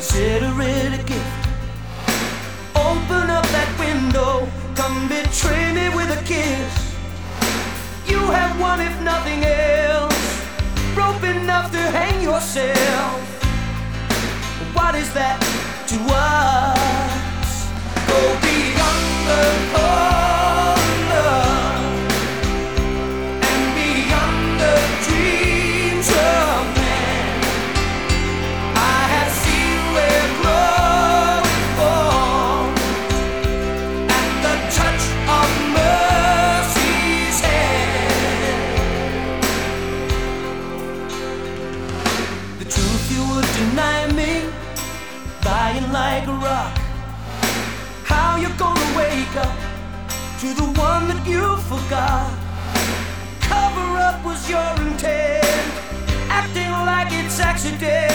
consider it a gift. Open up that window, come betray me with a kiss. You have won, if nothing else, rope enough to hang yourself. What is that to us? Go to the one that you forgot? Cover up was your intent, acting like it's accident.